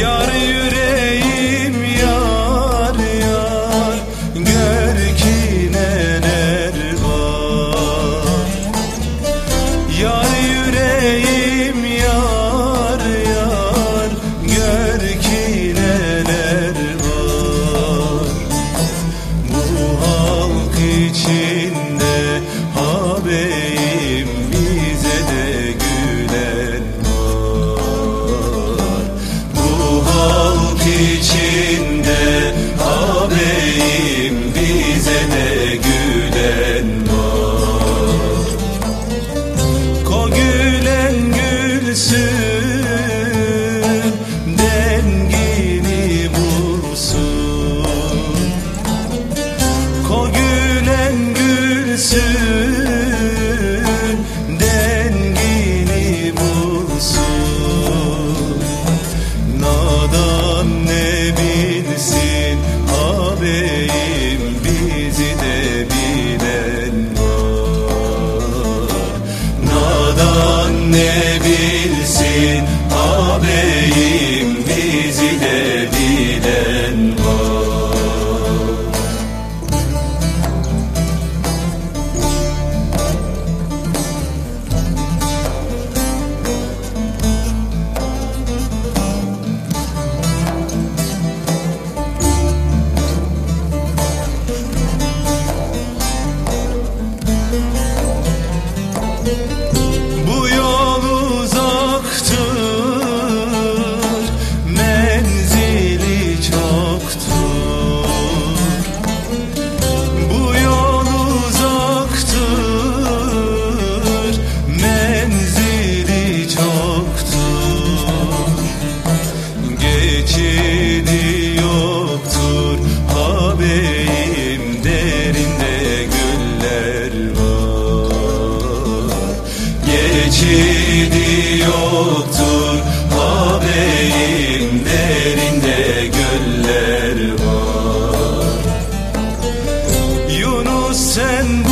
Yar yüreği to ağabeyim bizi de bilen var. Müzik 真